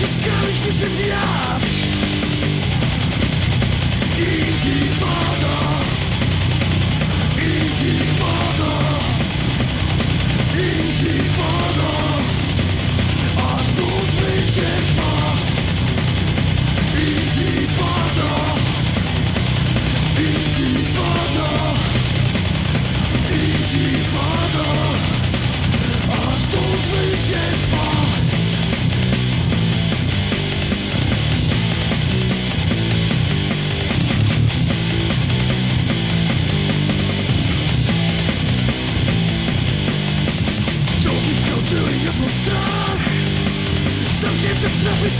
Jest kamień niż ja I piszą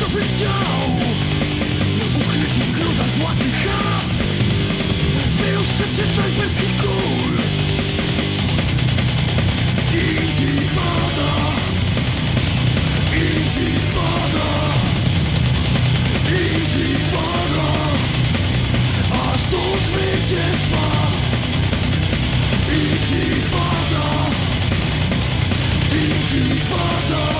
doesn't show Ukryci w gruzach własnych chat Wyjąć się się snajperskich kul Intifada Intifada Intifada Aż do zwycięstwa Intifada. Intifada.